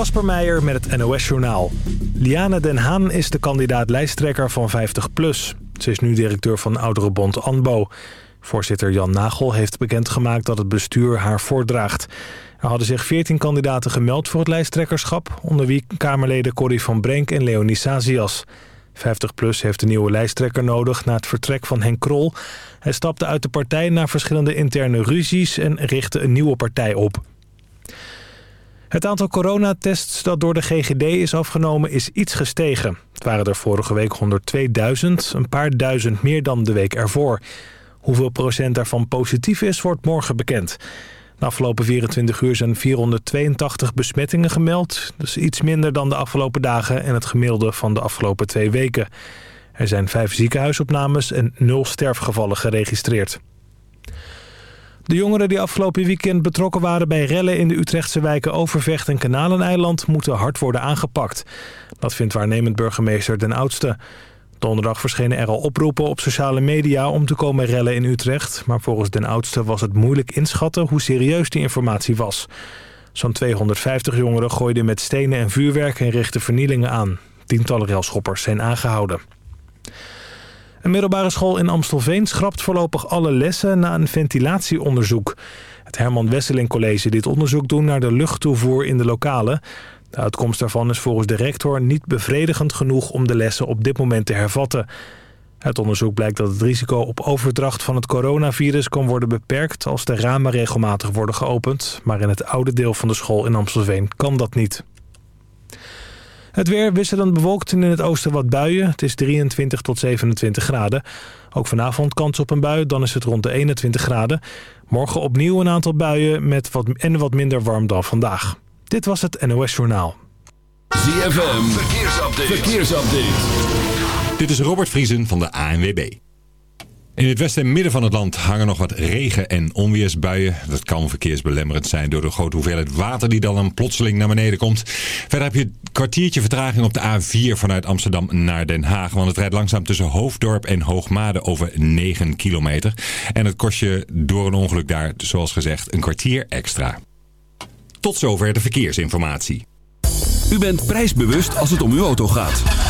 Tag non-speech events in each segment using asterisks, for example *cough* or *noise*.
Kasper Meijer met het NOS-journaal. Liane Den Haan is de kandidaat lijsttrekker van 50PLUS. Ze is nu directeur van ouderenbond ANBO. Voorzitter Jan Nagel heeft bekendgemaakt dat het bestuur haar voordraagt. Er hadden zich 14 kandidaten gemeld voor het lijsttrekkerschap... onder wie Kamerleden Corrie van Brenk en Leonie Sazias. 50PLUS heeft een nieuwe lijsttrekker nodig na het vertrek van Henk Krol. Hij stapte uit de partij na verschillende interne ruzies... en richtte een nieuwe partij op. Het aantal coronatests dat door de GGD is afgenomen is iets gestegen. Het waren er vorige week 102.000, een paar duizend meer dan de week ervoor. Hoeveel procent daarvan positief is, wordt morgen bekend. De afgelopen 24 uur zijn 482 besmettingen gemeld. Dus iets minder dan de afgelopen dagen en het gemiddelde van de afgelopen twee weken. Er zijn vijf ziekenhuisopnames en nul sterfgevallen geregistreerd. De jongeren die afgelopen weekend betrokken waren bij rellen in de Utrechtse wijken Overvecht en Kanaleneiland moeten hard worden aangepakt. Dat vindt waarnemend burgemeester Den Oudste. Donderdag verschenen er al oproepen op sociale media om te komen rellen in Utrecht. Maar volgens Den Oudste was het moeilijk inschatten hoe serieus die informatie was. Zo'n 250 jongeren gooiden met stenen en vuurwerk en richtten vernielingen aan. Tientallen railschoppers zijn aangehouden. Een middelbare school in Amstelveen schrapt voorlopig alle lessen na een ventilatieonderzoek. Het Herman Wesseling College dit onderzoek doen naar de luchttoevoer in de lokalen. De uitkomst daarvan is volgens de rector niet bevredigend genoeg om de lessen op dit moment te hervatten. Uit onderzoek blijkt dat het risico op overdracht van het coronavirus kan worden beperkt als de ramen regelmatig worden geopend. Maar in het oude deel van de school in Amstelveen kan dat niet. Het weer wisselend bewolkt en in het oosten wat buien. Het is 23 tot 27 graden. Ook vanavond kans op een bui, dan is het rond de 21 graden. Morgen opnieuw een aantal buien met wat, en wat minder warm dan vandaag. Dit was het NOS Journaal. ZFM, verkeersupdate. verkeersupdate. Dit is Robert Vriesen van de ANWB. In het westen en midden van het land hangen nog wat regen- en onweersbuien. Dat kan verkeersbelemmerend zijn door de grote hoeveelheid water die dan plotseling naar beneden komt. Verder heb je een kwartiertje vertraging op de A4 vanuit Amsterdam naar Den Haag. Want het rijdt langzaam tussen Hoofddorp en Hoogmade over 9 kilometer. En het kost je door een ongeluk daar, zoals gezegd, een kwartier extra. Tot zover de verkeersinformatie. U bent prijsbewust als het om uw auto gaat.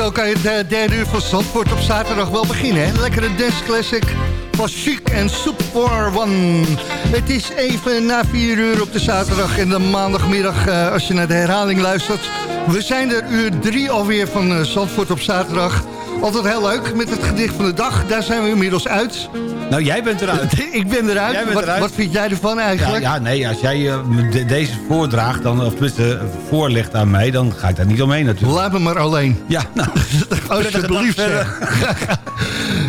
zo kan je de derde uur van Zandvoort op zaterdag wel beginnen. Hè? Lekkere dance classic van en Soup for One. Het is even na vier uur op de zaterdag en de maandagmiddag eh, als je naar de herhaling luistert. We zijn er uur drie alweer van eh, Zandvoort op zaterdag. Altijd heel leuk met het gedicht van de dag. Daar zijn we inmiddels uit. Nou, jij bent eruit. *laughs* Ik ben eruit. Jij bent wat, eruit. wat vind jij ervan eigenlijk? ja, nee, als jij eh, de- deze voordraagt, dan, of tenminste eh, voorlegt aan mij, dan ga ik daar niet omheen natuurlijk. Laat me maar alleen. Ja, *laughs* nou, Alsjeblieft. *laughs*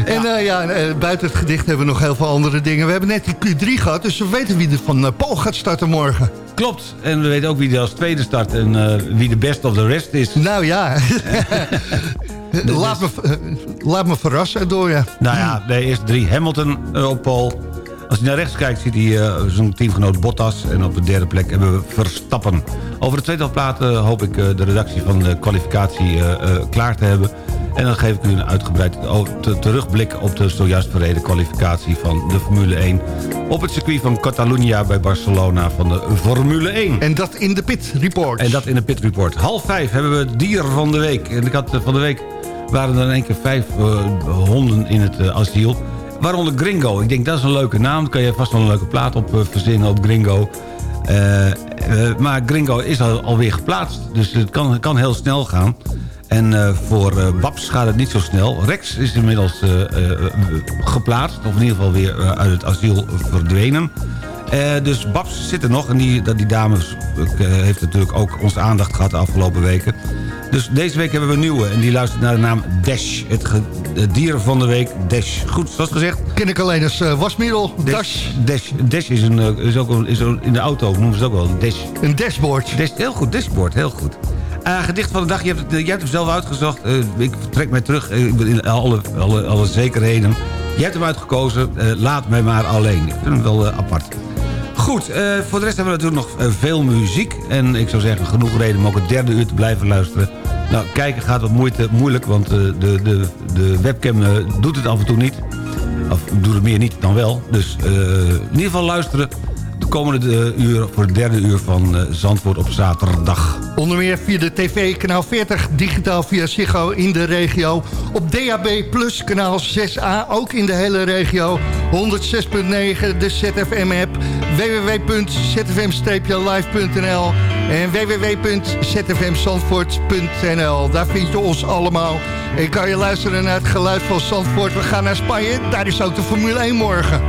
En eh, ja, eh, buiten het gedicht hebben we nog heel veel andere dingen. We hebben net die Q3 gehad, dus we weten wie er van Paul gaat starten morgen. klopt. En we weten ook wie er als tweede start en wie de best of the rest is. Nou ja, laat, me, laat me verrassen door je. Nou ja, de eerste drie. Hamilton eh, op Paul. Als hij naar rechts kijkt, ziet hij eh, zijn teamgenoot Bottas. En op de derde plek hebben we Verstappen. Over de tweede plaat eh, hoop ik de redactie van de kwalificatie klaar te hebben. En dan geef ik u een uitgebreid o- te- terugblik op de zojuist verreden kwalificatie van de Formule 1. Op het circuit van Catalunya bij Barcelona van de Formule 1. En dat in de pit report. En dat in de Pit Report. Half vijf hebben we het dier van de week. En ik had van de week waren er in één keer vijf eh, honden in het eh, asiel. Waaronder Gringo. Ik denk dat is een leuke naam. Daar kan je vast wel een leuke plaat op eh, verzinnen op Gringo. Maar Gringo is al, alweer geplaatst. Dus het kan, kan heel snel gaan. En voor eh, Babs gaat het niet zo snel. Rex is inmiddels geplaatst. Of in ieder geval weer uit het asiel verdwenen. Dus Babs zit er nog. En die, dat die dame heeft natuurlijk ook onze aandacht gehad de afgelopen weken. Dus deze week hebben we een nieuwe. En die luistert naar de naam Dash. Het, het dier van de week Dash. Goed, zoals gezegd. ken ik alleen als eh, wasmiddel, dash, Dash, Dash is, een, eh, is ook een, is een- in de auto noemen ze het ook wel. Dash. een dashboard. Dash, heel goed, dashboard, heel goed. Eh, gedicht van de dag, je hebt, jij hebt hem zelf uitgezocht. Ik trek mij terug ik ben in alle, alle, alle zekerheden. Jij hebt hem uitgekozen, laat mij maar alleen. Ik vind hem wel apart. Goed, voor de rest hebben we natuurlijk nog veel muziek. En ik zou zeggen, genoeg reden om ook het derde uur te blijven luisteren. Nou, kijken gaat wat moeite, moeilijk, want eh, de, de, de webcam eh, doet het af en toe niet. Of doet het meer niet dan wel. Dus eh, in ieder geval luisteren de komende uur voor het derde uur van Zandvoort op zaterdag. Onder meer via de tv, kanaal 40, digitaal via Ziggo in de regio. Op DAB Plus, kanaal 6A, ook in de hele regio. 106.9, de ZFM-app. www.zfm-live.nl en www.zfmzandvoort.nl. Daar vind je ons allemaal. En kan je luisteren naar het geluid van Zandvoort. We gaan naar Spanje, daar is ook de Formule 1 morgen.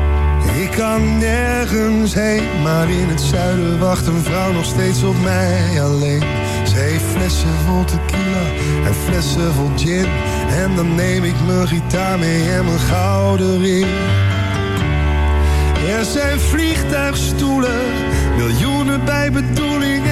Ik kan nergens heen, maar in het zuiden wacht een vrouw nog steeds op mij alleen. Ze heeft flessen vol tequila en flessen vol gin. En dan neem ik mijn gitaar mee en mijn gouden ring. Er zijn vliegtuigstoelen, miljoenen bij bedoeling.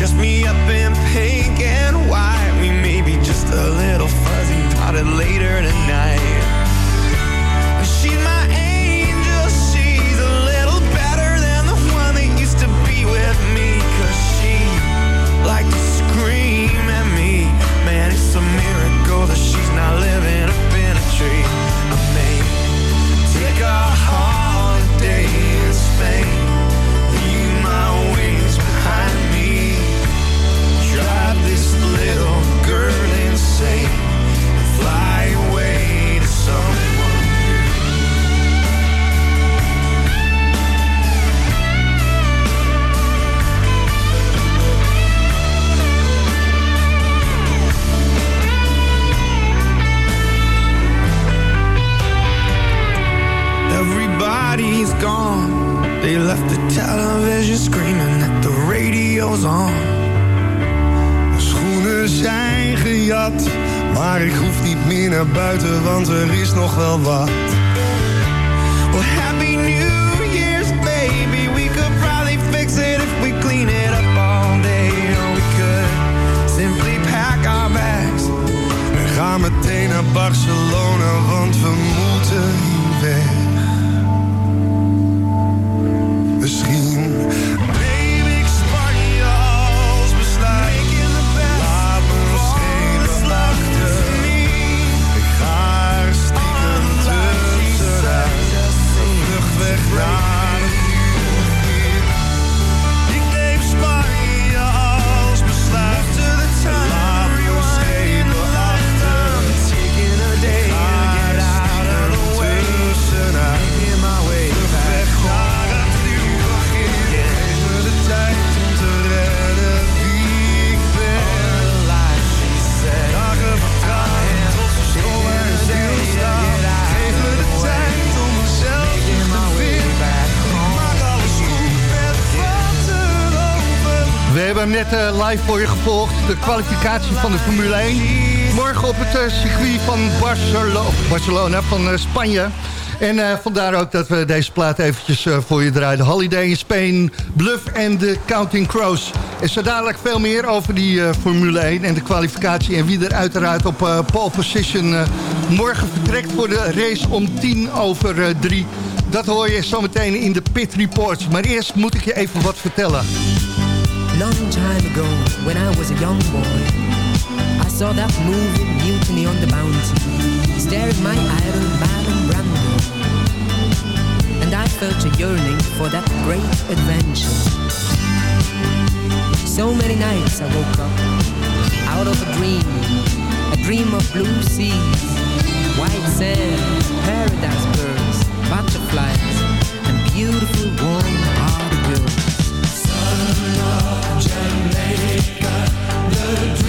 dress me up Eh, live voor je gevolgd. De kwalificatie van de Formule 1. Morgen op het eh, circuit van Barcelo Barcelona van eh, Spanje. En vandaar ook dat we deze plaat eventjes voor je draaiden. Holiday in Spain, Bluff en de Counting Crows. En zo dadelijk veel meer over die Formule 1 en de kwalificatie. En wie er uiteraard op pole position morgen vertrekt voor de race om tien over drie. Dat hoor je zometeen in de Pit Reports. Maar eerst moet ik je even wat vertellen. Long time ago, when I was a young boy, I saw that movie Mutiny on the Bounty, staring my idol Marlon Brando. And I felt a yearning for that great adventure. So many nights I woke up out of a dream, a dream of blue seas, white sand, paradise birds, butterflies, and beautiful girls. And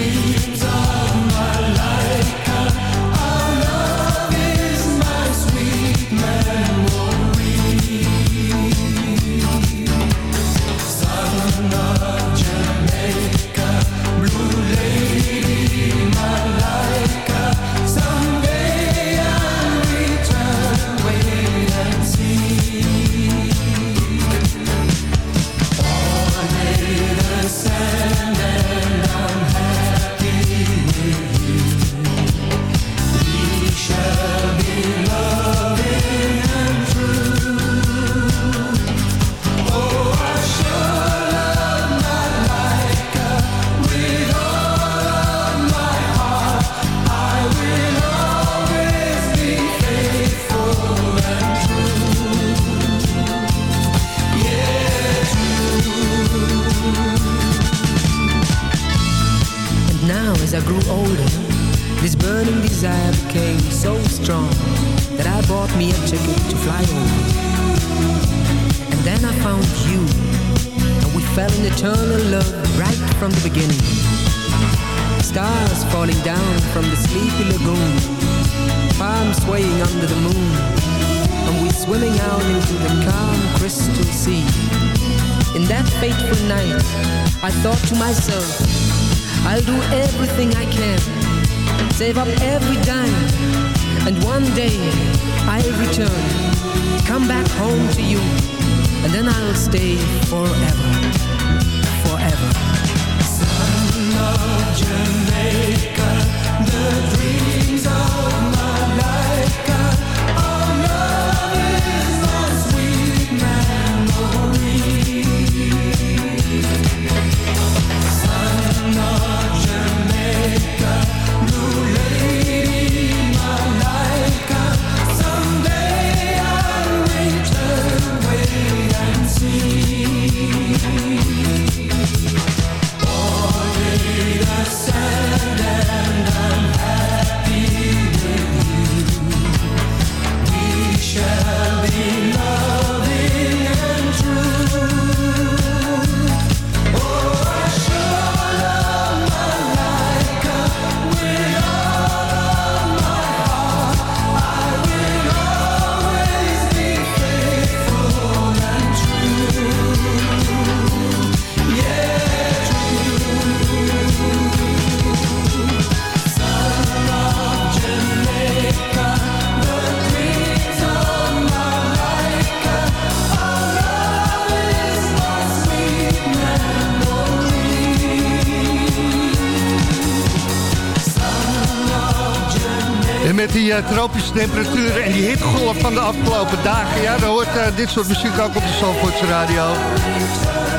tropische temperaturen en die hittegolf van de afgelopen dagen. Ja, dan hoort eh, dit soort muziek ook op de Zandvoortse radio.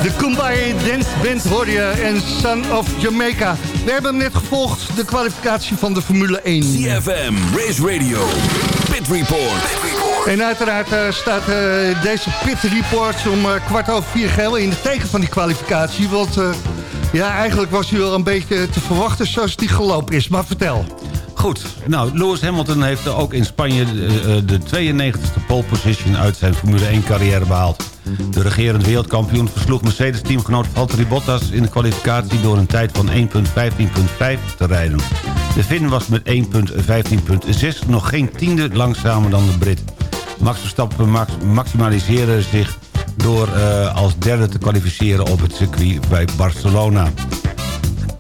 De Kumbaya Dance Band hoor je en Son of Jamaica. We hebben hem net gevolgd, de kwalificatie van de Formule 1. CFM, Race Radio, Pit Report. En uiteraard eh, staat eh, deze Pit Report om kwart over vier geheel in het teken van die kwalificatie. Want ja, eigenlijk was hij wel een beetje te verwachten zoals die gelopen is. Maar vertel. Goed, nou, Lewis Hamilton heeft ook in Spanje eh, eh, de 92e pole position uit zijn Formule 1 carrière behaald. De regerend wereldkampioen versloeg Mercedes-teamgenoot Valtteri Bottas in de kwalificatie door een tijd van 1.15.5 te rijden. De Finn was met 1.15.6 nog geen tiende langzamer dan de Brit. Max Verstappen max maximaliseerde zich door eh, als derde te kwalificeren op het circuit bij Barcelona.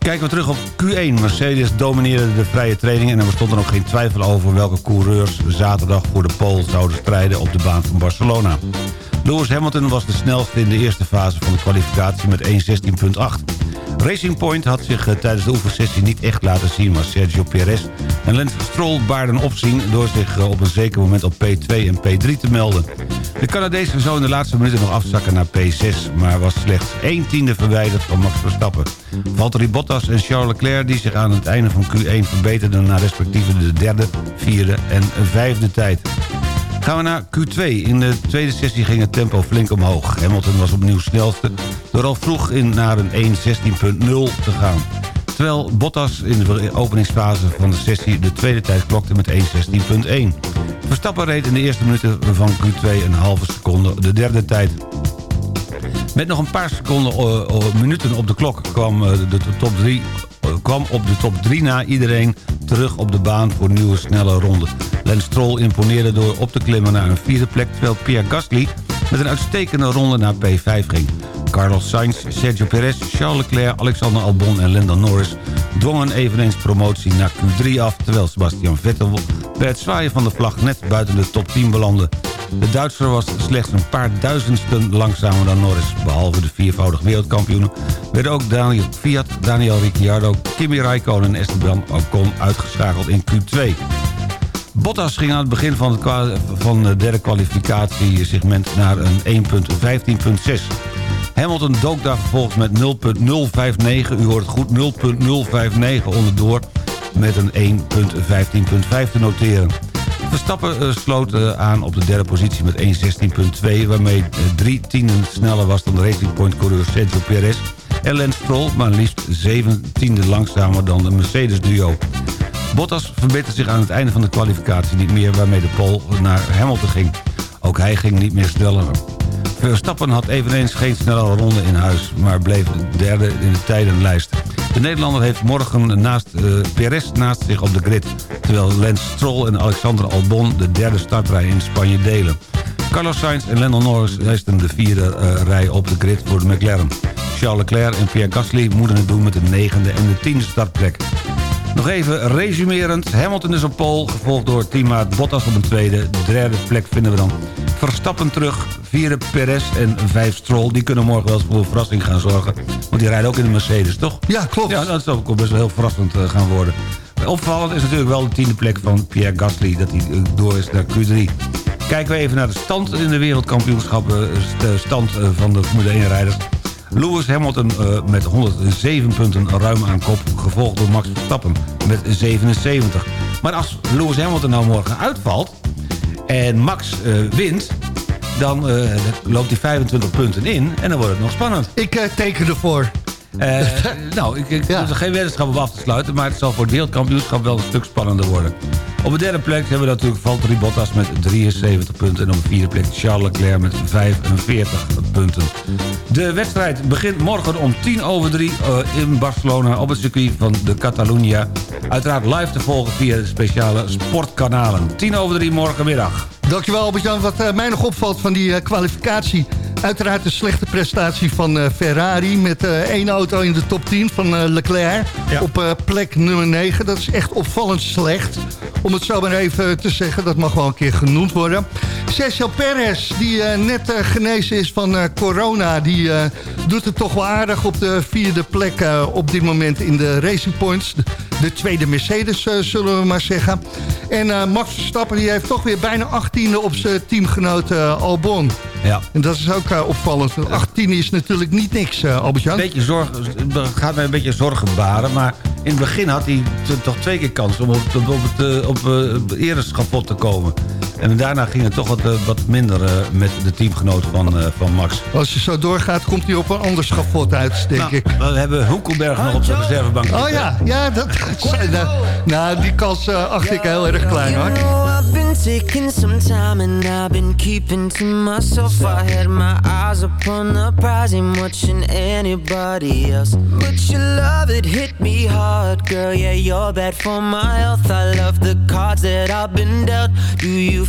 Kijken we terug op Q1. Mercedes domineerde de vrije training... en er bestond er ook geen twijfel over welke coureurs zaterdag voor de pole zouden strijden op de baan van Barcelona. Lewis Hamilton was de snelste in de eerste fase van de kwalificatie met 1.16.8. Racing Point had zich eh, tijdens de oefensessie niet echt laten zien... maar Sergio Perez en Lance Stroll baarden opzien... door zich eh, op een zeker moment op P2 en P3 te melden. De Canadees zou in de laatste minuten nog afzakken naar P6... maar was slechts 1 tiende verwijderd van Max Verstappen. Valtteri Bottas en Charles Leclerc die zich aan het einde van Q1 verbeterden... naar respectieve de derde, vierde en vijfde tijd. Gaan we naar Q2. In de tweede sessie ging het tempo flink omhoog. Hamilton was opnieuw snelste door al vroeg in naar een 1.16.0 te gaan. Terwijl Bottas in de openingsfase van de sessie de tweede tijd klokte met 1.16.1. Verstappen reed in de eerste minuten van Q2 een halve seconde de derde tijd. Met nog een paar seconden, eh, eh, minuten op de klok kwam, eh, de, top 3, kwam op de top 3 na iedereen terug op de baan voor nieuwe snelle ronde. Lance Stroll imponeerde door op te klimmen naar een vierde plek... terwijl Pierre Gasly met een uitstekende ronde naar P5 ging. Carlos Sainz, Sergio Perez, Charles Leclerc, Alexander Albon en Lando Norris... dwongen eveneens promotie naar Q3 af... terwijl Sebastian Vettel bij het zwaaien van de vlag net buiten de top 10 belandde. De Duitser was slechts een paar duizendsten langzamer dan Norris. Behalve de viervoudig wereldkampioenen werden ook Daniel Fiat, Daniel Ricciardo, Kimi Räikkönen en Esteban Ocon uitgeschakeld in Q2. Bottas ging aan het begin van het, van het derde kwalificatiesegment naar een 1.15.6. Hamilton dook daar vervolgens met 0.059, u hoort goed, 0.059 onderdoor... met een 1.15.5 te noteren. Verstappen eh, sloot eh, aan op de derde positie met 1.16.2... waarmee eh, drie tienden sneller was dan de Racing Point coureur Sergio Perez... en Lance Stroll, maar liefst zeven tienden langzamer dan de Mercedes-duo. Bottas verbeterde zich aan het einde van de kwalificatie niet meer... waarmee de pole naar Hamilton ging. Ook hij ging niet meer sneller. Verstappen had eveneens geen snellere ronde in huis... maar bleef derde in de tijdenlijst. De Nederlander heeft morgen naast eh, Perez naast zich op de grid... terwijl Lance Stroll en Alexander Albon de derde startrij in Spanje delen. Carlos Sainz en Lando Norris resten de vierde eh, rij op de grid voor de McLaren. Charles Leclerc en Pierre Gasly moeten het doen met de negende en de tiende startplek. Nog even resumerend. Hamilton is op pole, gevolgd door teammaat Bottas op een tweede. De derde plek vinden we dan Verstappen terug. Vierde Perez en vijf Stroll. Die kunnen morgen wel eens voor een verrassing gaan zorgen. Want die rijden ook in de Mercedes, toch? Ja, klopt. Ja, dat zou ook best wel heel verrassend eh, gaan worden. Opvallend is natuurlijk wel de tiende plek van Pierre Gasly... dat hij eh, door is naar Q3. Kijken we even naar de stand in de wereldkampioenschappen. eh, De stand van de Formule 1-rijders. Lewis Hamilton eh, met 107 punten ruim aan kop... gevolgd door Max Verstappen met 77. Maar als Lewis Hamilton nou morgen uitvalt... en Max eh, wint... dan eh, loopt hij 25 punten in en dan wordt het nog spannend. Ik teken ervoor. Eh, *laughs* nou, ik, ik hoef er geen weddenschap op af te sluiten... maar het zal voor het wereldkampioenschap wel een stuk spannender worden. Op de derde plek hebben we natuurlijk Valtteri Bottas met 73 punten... en op de vierde plek Charles Leclerc met 45 punten. De wedstrijd begint morgen om tien over drie eh, in Barcelona... op het circuit van de Catalunya. Uiteraard live te volgen via de speciale sportkanalen. Tien over drie morgenmiddag. Dankjewel Albert-Jan. Wat eh, mij nog opvalt van die kwalificatie... uiteraard de slechte prestatie van eh, Ferrari... met eh, één auto in de top 10 van eh, Leclerc op plek nummer 9. Dat is echt opvallend slecht. Om het zo maar even te zeggen, dat mag wel een keer genoemd worden. Sergio Perez, die net genezen is van corona... die doet het toch wel aardig op de vierde plek op dit moment in de Racing Points. De, de tweede Mercedes, eh, zullen we maar zeggen. En eh, Max Verstappen die heeft toch weer bijna 18e op zijn teamgenoot eh, Albon. Ja. En dat is ook eh, opvallend. 18 is natuurlijk niet niks, eh Albert-Jan. Gaat mij een beetje zorgen baren. Maar in het begin had hij toch twee keer kans om op, op, op het, op, ereschapot te komen. En daarna ging het toch wat, eh, wat minder eh, met de teamgenoot van, eh, van Max. Als je zo doorgaat, komt hij op een ander schafot uit, denk Nou, ik. we hebben Hoekelberg nog op zijn reservebank. Oh ja, ja dat, *laughs* nou, nou, die kans eh, acht ik heel erg klein hoor. Taking some time and I've been keeping to myself. I had my eyes upon the prize, ain't watching anybody else. But your love, it hit me hard, girl. Yeah, you're bad for my health. I love the cards that I've been dealt. Do you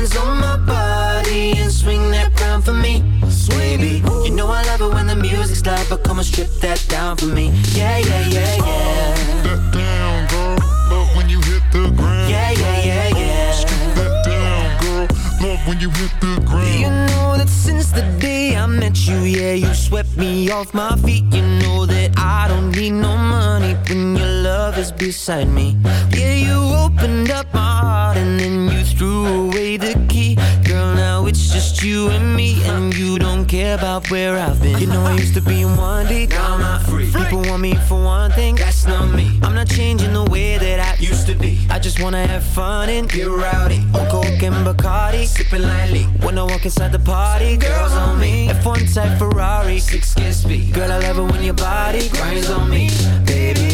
on my body and swing that crown for me. Baby, you know I love it when the music's loud, but come on, strip that down for me. Yeah, yeah, yeah, yeah. That down, girl. Love when you hit the ground. Yeah, yeah, yeah, yeah. That down, girl. Love when you hit the ground. You know that since the day I met you, yeah, you swept me off my feet. You know that I don't need no money when your love is beside me. Yeah, you opened up my heart and then you threw away the key. Girl, now it's just you and me, and you don't care about where I've been. You know I used to be in one deep, now I'm not free. People want me for one thing, that's not me. I'm not changing the way that I used to be. I just wanna have fun and get rowdy. On coke and Bacardi, sipping lightly. When I walk inside the party, girls on me. F1 type Ferrari, six kiss speed. Girl, I love it when your body grinds on me, baby.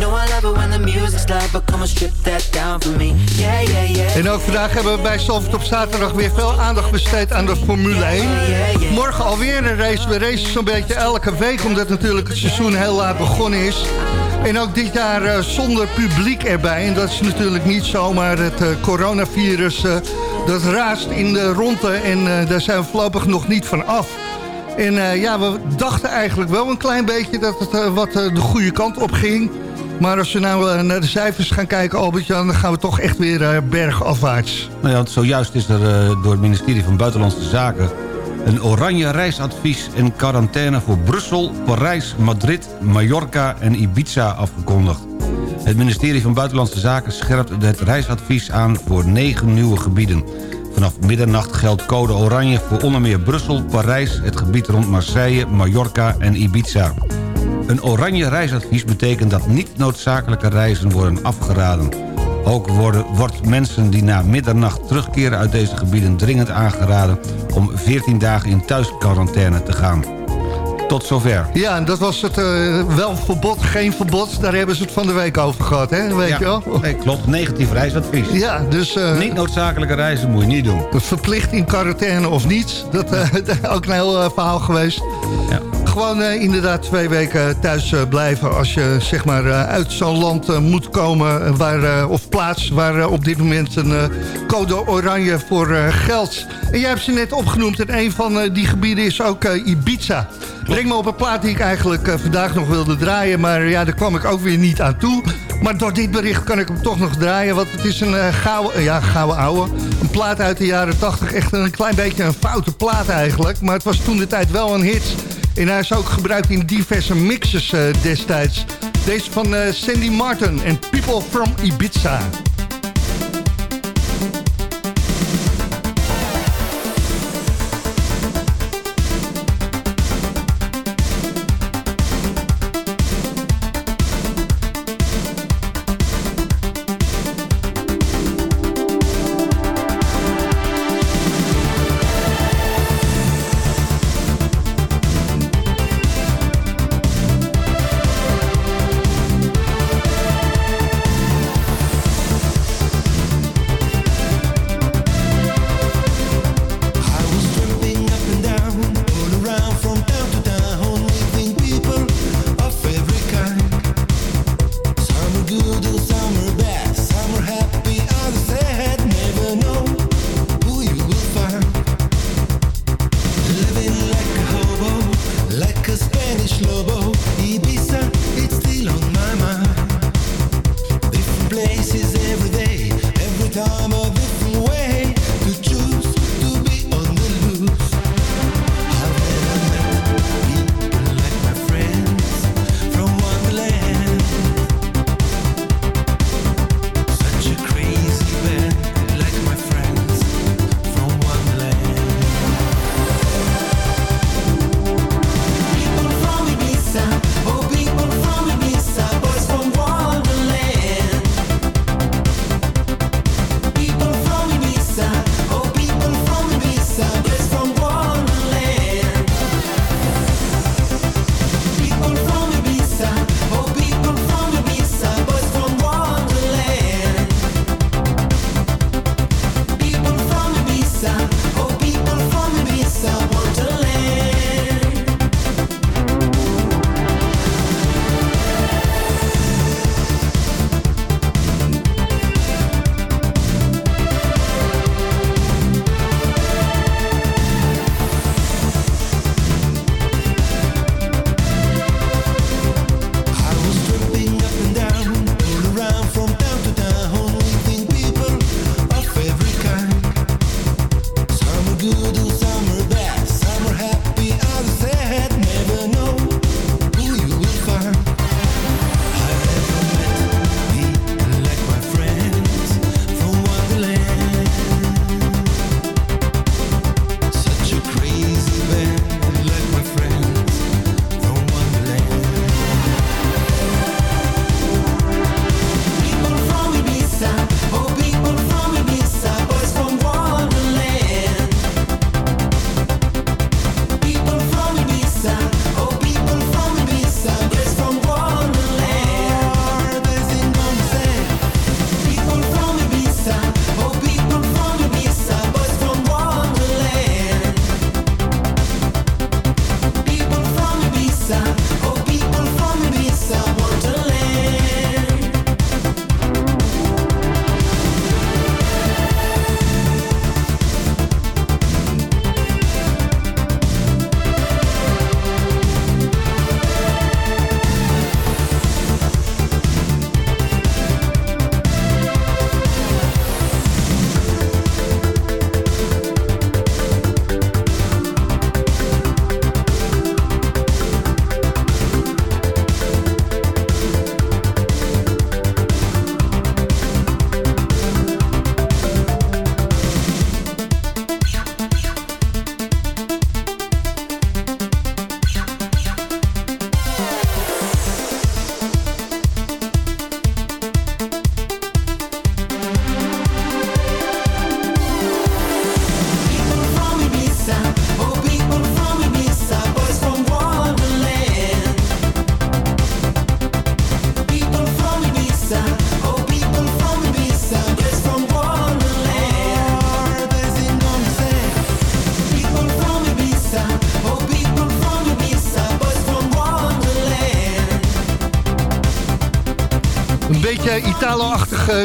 You know I love it when the music's loud, but come on, strip that down for me. Yeah, yeah, yeah. En ook vandaag hebben we bij Zalvert op zaterdag weer veel aandacht besteed aan de Formule 1. Morgen alweer een race. We racen zo'n beetje elke week, omdat natuurlijk het seizoen heel laat begonnen is. En ook dit jaar eh, zonder publiek erbij. En dat is natuurlijk niet zomaar het eh, coronavirus. eh, dat raast in de ronde en daar zijn we voorlopig nog niet van af. En ja, we dachten eigenlijk wel een klein beetje dat het wat de goede kant op ging. Maar als we nou eh, naar de cijfers gaan kijken, Albert-Jan... dan gaan we toch echt weer eh, bergafwaarts. Nou ja, zojuist is er eh, door het ministerie van Buitenlandse Zaken... een oranje reisadvies en quarantaine voor Brussel, Parijs, Madrid, Mallorca en Ibiza afgekondigd. Het ministerie van Buitenlandse Zaken scherpt het reisadvies aan voor negen nieuwe gebieden. Vanaf middernacht geldt code oranje voor onder meer Brussel, Parijs... het gebied rond Marseille, Mallorca en Ibiza. Een oranje reisadvies betekent dat niet noodzakelijke reizen worden afgeraden. Ook worden, wordt mensen die na middernacht terugkeren uit deze gebieden dringend aangeraden... om 14 dagen in thuisquarantaine te gaan. Tot zover. Ja, en dat was het eh, wel verbod, geen verbod. Daar hebben ze het van de week over gehad, hè? Weet Ja, je wel? nee, klopt. Negatief reisadvies. Ja, dus... eh, Niet noodzakelijke reizen moet je niet doen. Verplicht in quarantaine of niet. *laughs* Dat is ook een heel eh, verhaal geweest. Gewoon eh, inderdaad twee weken thuis eh, blijven... als je zeg maar eh, uit zo'n land eh, moet komen... eh, Waar, eh, of plaats waar eh, op dit moment een eh, code oranje voor eh, geldt. En jij hebt ze net opgenoemd. En een van eh, die gebieden is ook eh, Ibiza. Breng me op een plaat die ik eigenlijk eh, vandaag nog wilde draaien. Maar ja, daar kwam ik ook weer niet aan toe. Maar door dit bericht kan ik hem toch nog draaien. Want het is een eh, gouden, eh, ja, gouden ouwe. Een plaat uit de jaren 80. Echt een klein beetje een foute plaat eigenlijk. Maar het was toen de tijd wel een hit. En hij is ook gebruikt in diverse mixes destijds. Deze van Sandy Martin en People from Ibiza.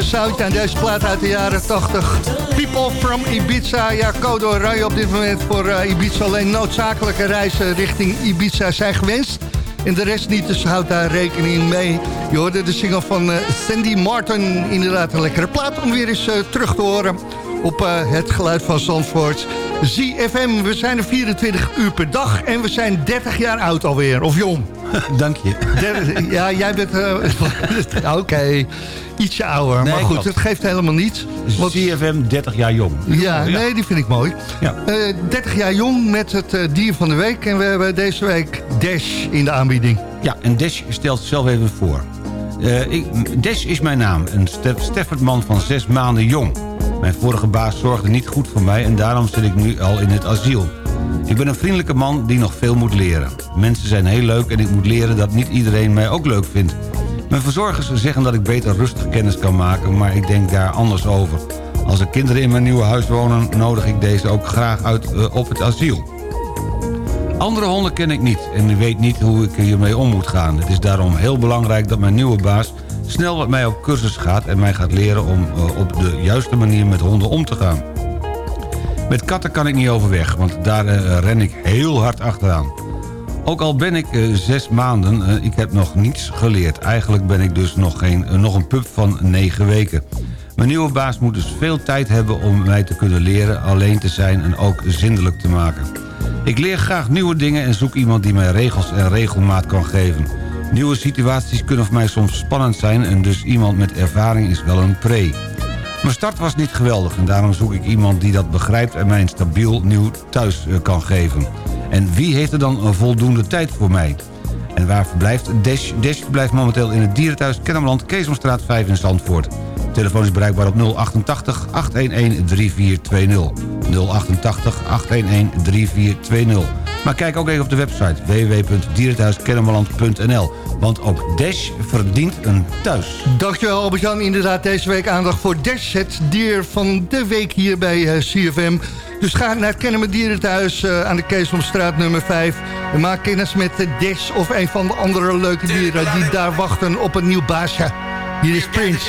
Zoutje aan deze plaat uit de jaren 80. People from Ibiza. Ja, code oranje op dit moment voor uh, Ibiza. Alleen noodzakelijke reizen richting Ibiza zijn gewenst. En de rest niet, dus houd daar rekening mee. Je hoorde de single van uh, Sandy Martin. Inderdaad een lekkere plaat om weer eens terug te horen op het geluid van Zandvoort. ZFM, we zijn er 24 uur per dag en we zijn 30 jaar oud alweer, of jong. *laughs* Dank je. Ja, jij bent... Uh, *laughs* Oké, okay. Ietsje ouder. Nee, maar goed, het geeft helemaal niets. Want... CFM 30 jaar jong. Ja, ja, nee, die vind ik mooi. Ja. Uh, 30 jaar jong met het uh, dier van de week. En we hebben deze week Dash in de aanbieding. Ja, en Dash stelt zichzelf even voor. Uh, ik, Dash is mijn naam. Een Steffertman van zes maanden jong. Mijn vorige baas zorgde niet goed voor mij... en daarom zit ik nu al in het asiel. Ik ben een vriendelijke man die nog veel moet leren. Mensen zijn heel leuk en ik moet leren dat niet iedereen mij ook leuk vindt. Mijn verzorgers zeggen dat ik beter rustig kennis kan maken... maar ik denk daar anders over. Als er kinderen in mijn nieuwe huis wonen... nodig ik deze ook graag uit uh, op het asiel. Andere honden ken ik niet en weet niet hoe ik hiermee om moet gaan. Het is daarom heel belangrijk dat mijn nieuwe baas snel met mij op cursus gaat... en mij gaat leren om uh, op de juiste manier met honden om te gaan. Met katten kan ik niet overweg, want daar uh, ren ik heel hard achteraan. Ook al ben ik uh, zes maanden, uh, ik heb nog niets geleerd. Eigenlijk ben ik dus nog, geen, nog een pup van negen weken. Mijn nieuwe baas moet dus veel tijd hebben om mij te kunnen leren... alleen te zijn en ook zindelijk te maken. Ik leer graag nieuwe dingen en zoek iemand die mij regels en regelmaat kan geven. Nieuwe situaties kunnen voor mij soms spannend zijn... en dus iemand met ervaring is wel een pre. Mijn start was niet geweldig en daarom zoek ik iemand die dat begrijpt... en mij een stabiel nieuw thuis kan geven. En wie heeft er dan een voldoende tijd voor mij? En waar verblijft Dash? Dash blijft momenteel in het dierenthuis Kennemerland... Keesomstraat 5 in Zandvoort. Telefoon is bereikbaar op 088 811 3420. 088 811 3420. Maar kijk ook even op de website www.dierenthuiskennemerland.nl. Want ook Dash verdient een thuis. Dankjewel Albert-Jan. Inderdaad deze week aandacht voor Dash, het dier van de week hier bij uh, CFM. Dus ga naar het Kennemer Dierenthuis uh, aan de Keesomstraat nummer 5. En maak kennis met de Dash of een van de andere leuke dieren... die daar wachten op een nieuw baasje. Hier is Prince.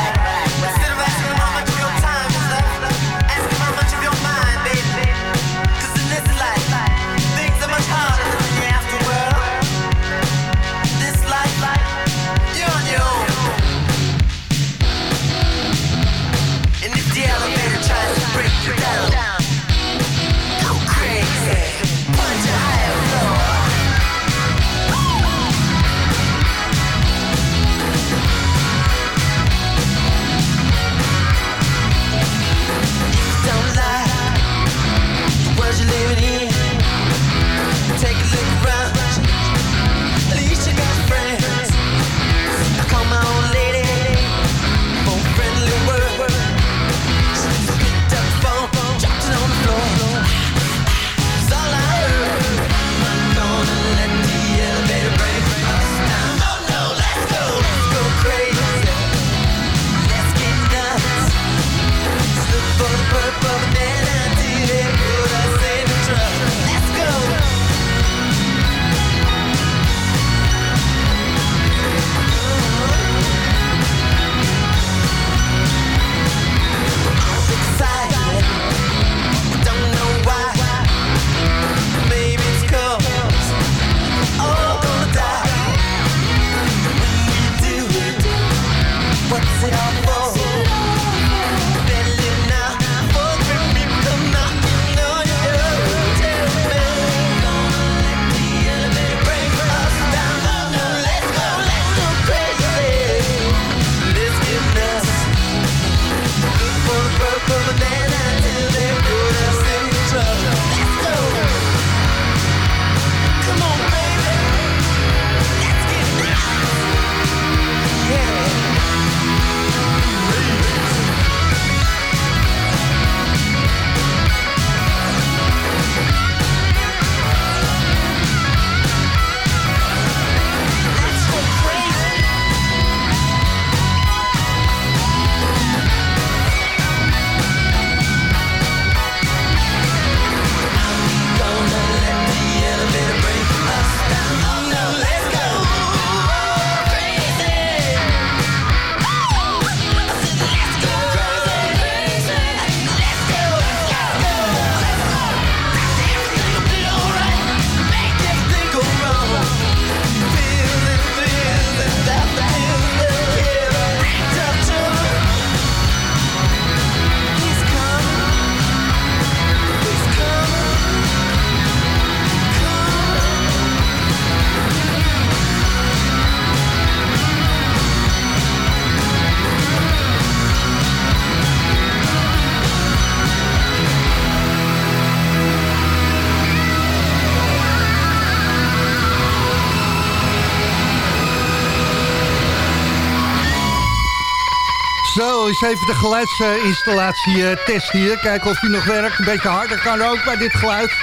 Even de geluidsinstallatie eh, testen hier. Kijken of die nog werkt. Een beetje harder kan ook bij dit geluid.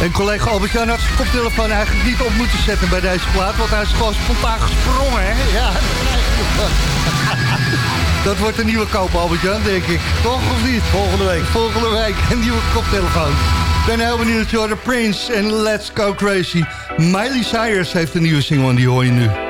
En collega Albert-Jan had zijn koptelefoon eigenlijk niet op moeten zetten bij deze plaat. Want hij is gewoon spontaan gesprongen, hè? Ja, *laughs* dat wordt een nieuwe koop, Albert-Jan, denk ik. Toch of niet? Volgende week. Volgende week, een nieuwe koptelefoon. Ik ben heel benieuwd. The Prince en Let's Go Crazy. Miley Cyrus heeft een nieuwe single en die hoor je nu.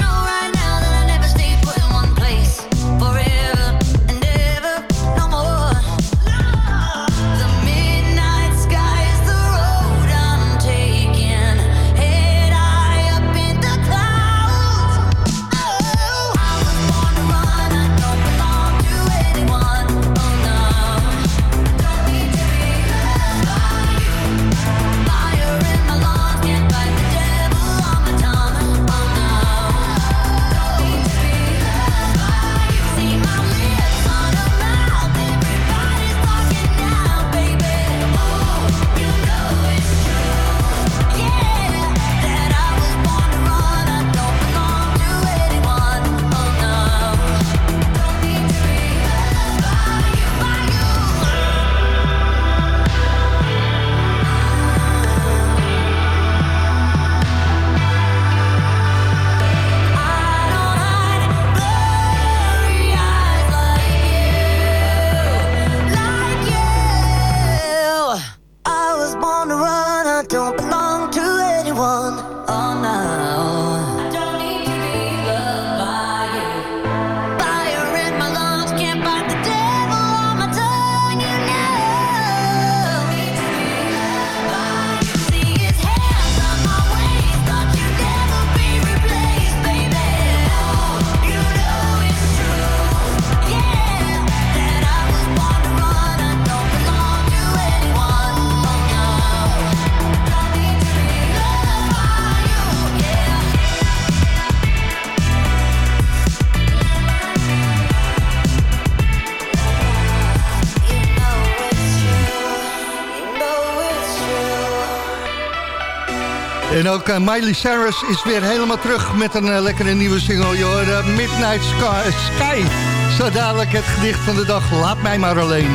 En ook eh, Miley Cyrus is weer helemaal terug met een eh, lekkere nieuwe single. Midnight Sky, Sky. Zo dadelijk het gedicht van de dag. Laat mij maar alleen.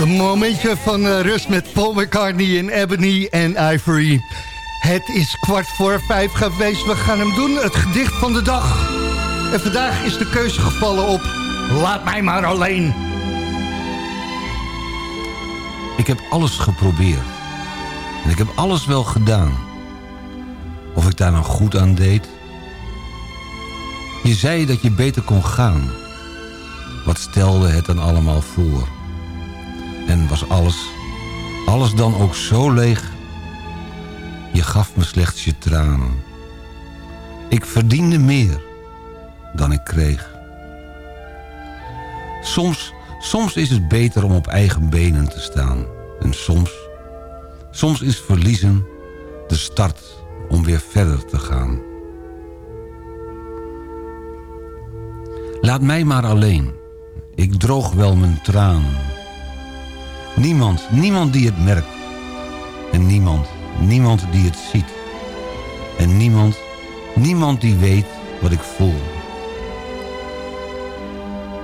Een momentje van eh, rust met Paul McCartney en Ebony en Ivory. Het is kwart voor vijf geweest. We gaan hem doen, het gedicht van de dag. En vandaag is de keuze gevallen op... Laat mij maar alleen. Ik heb alles geprobeerd. En ik heb alles wel gedaan. Of ik daar nou goed aan deed? Je zei dat je beter kon gaan. Wat stelde het dan allemaal voor? En was alles, alles dan ook zo leeg? Je gaf me slechts je tranen. Ik verdiende meer dan ik kreeg. Soms, soms is het beter om op eigen benen te staan. En soms, soms is verliezen de start om weer verder te gaan. Laat mij maar alleen. Ik droog wel mijn tranen. Niemand, niemand die het merkt. En niemand, niemand die het ziet. En niemand, niemand die weet wat ik voel.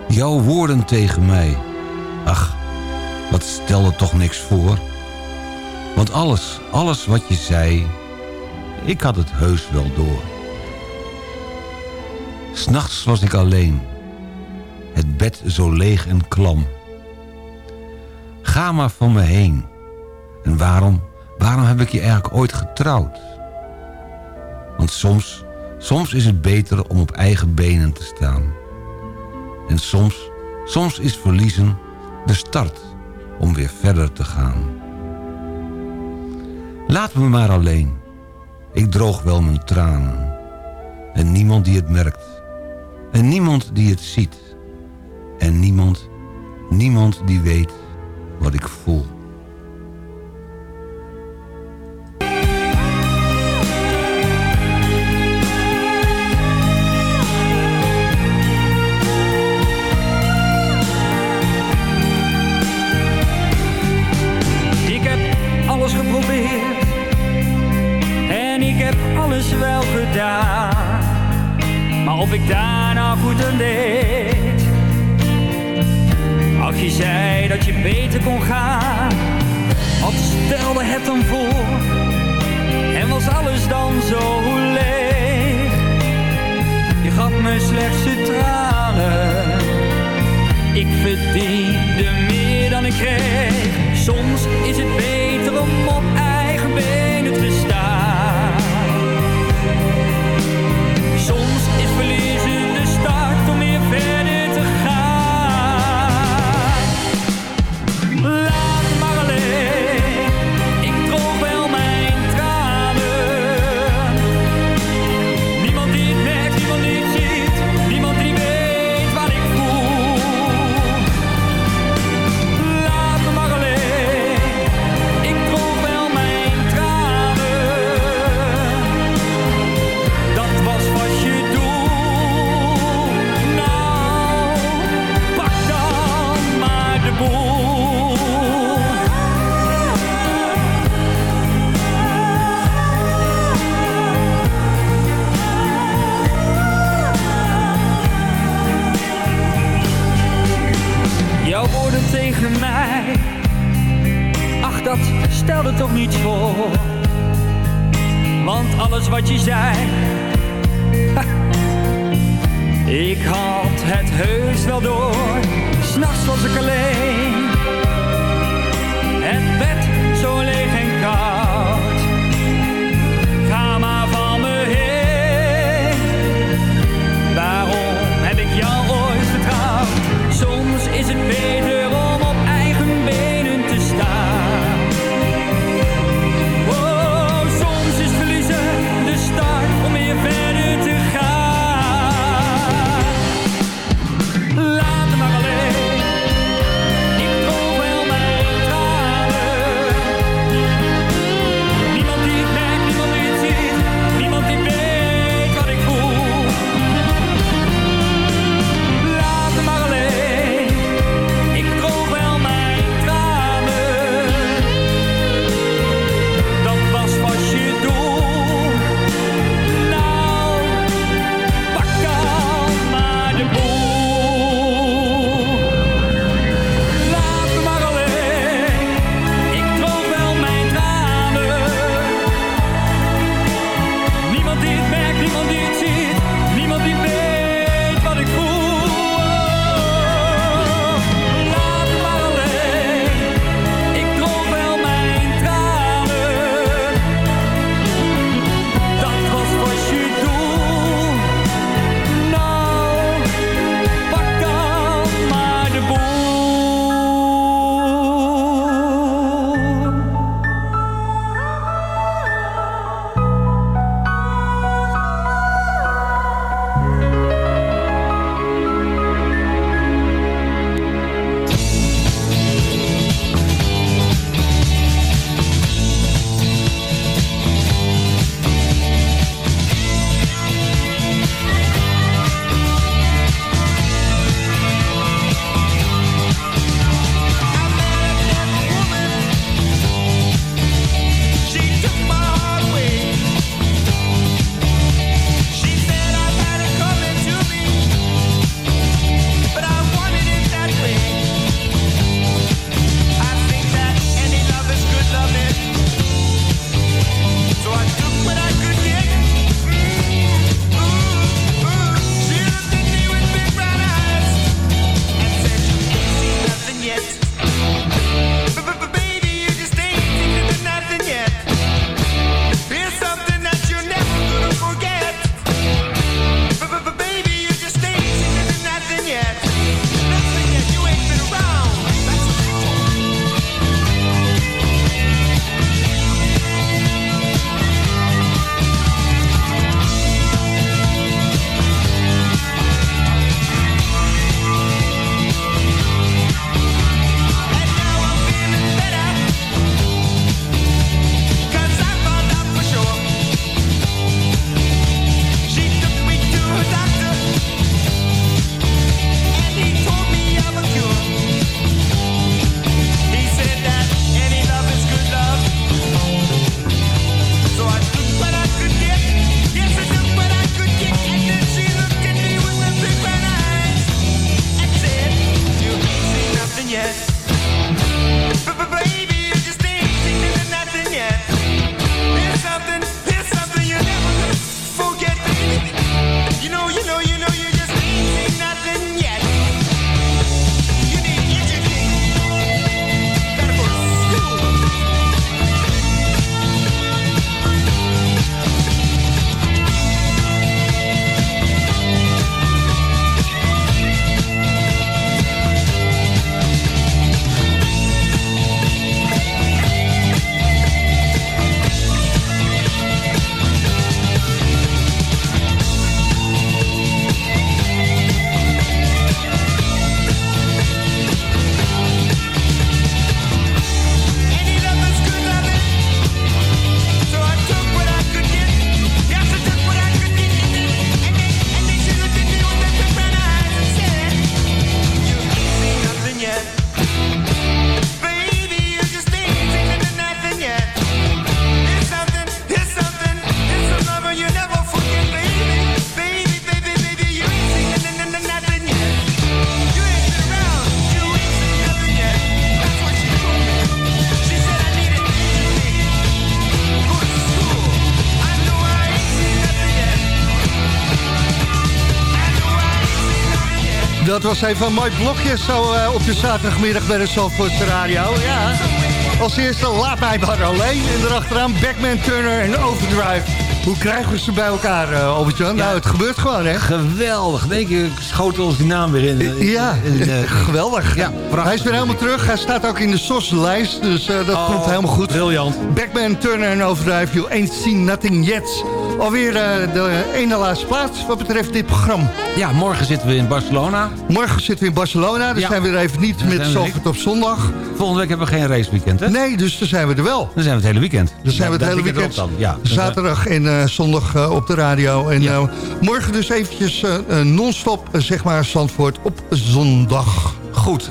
Jouw woorden tegen mij. Ach, wat stelde toch niks voor. Want alles, alles wat je zei, ik had het heus wel door. S'nachts was ik alleen. Het bed zo leeg en klam. Ga maar van me heen. En waarom, waarom heb ik je eigenlijk ooit getrouwd? Want soms, soms is het beter om op eigen benen te staan. En soms, soms is verliezen de start om weer verder te gaan. Laat me maar alleen. Ik droog wel mijn tranen. En niemand die het merkt. En niemand die het ziet. En niemand, niemand die weet wat ik voel. Stel het toch niets voor. Want alles wat je zei, *laughs* ik had het heus wel door. S'nachts was ik alleen, het bed zo leeg was even een mooi blokje zo eh, op de zaterdagmiddag bij de Zandvoortse Radio. Ja. Als eerste Laat mij maar alleen. En erachteraan Backman Turner en Overdrive. Hoe krijgen we ze bij elkaar, eh, Albert-Jan? Nou, het gebeurt gewoon, hè? Geweldig. In één keer schoot ons die naam weer in. in- Ja, in, eh, *laughs* geweldig. Ja, Hij is weer helemaal terug. Hij staat ook in de SOS-lijst, dus eh, dat Oh, komt helemaal goed. Briljant. Backman, Turner en Overdrive, you ain't seen nothing yet. Alweer eh, de ene laatste plaats wat betreft dit programma. Ja, morgen zitten we in Barcelona. Morgen zitten we in Barcelona, dus Ja. zijn we er even niet met Zalvoort op zondag. Volgende week hebben we geen raceweekend, hè? Nee, dus dan zijn we er wel. Dan zijn we het hele weekend. Dan zijn we het hele weekend dan, ja. Zaterdag en eh, zondag eh, op de radio. En eh, morgen dus eventjes non-stop, zeg maar, Zandvoort op zondag. Goed.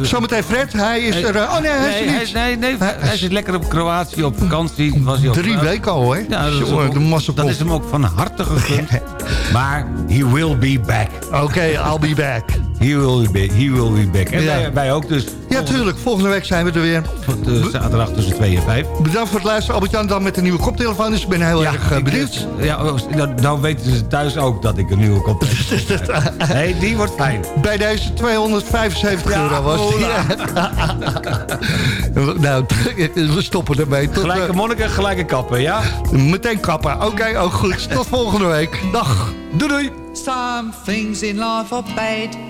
Zometeen Fred, hij is er... oh nee, hij is nee, niet. hij, nee, nee, hij zit lekker op Kroatië op vakantie. Was hij op, Drie weken al, hè? Ja, dat is, Jongen, ook- de massakool. dat is hem ook van harte gegund. *laughs* maar he will be back. Oké, I'll be back. He will be, he will be back. En Ja. wij, wij ook dus. Ja, tuurlijk. Volgende week zijn we er weer. De zaterdag tussen 2 en 5. Bedankt voor het luisteren. Albert-Jan dan met een nieuwe koptelefoon. Dus ik ben heel erg eh, ik, benieuwd. eh, Ja, oh, nou, nou weten ze thuis ook dat ik een nieuwe kop *laughs* heb. nee, die wordt fijn. Bij deze 275 euro was die. *laughs* nou, *laughs* we stoppen ermee. Tot, Gelijke eh, monniken, gelijke kappen, ja? meteen kappen. Oké, ook goed. Tot volgende week. Dag. Doei doei. Some things in life are bad.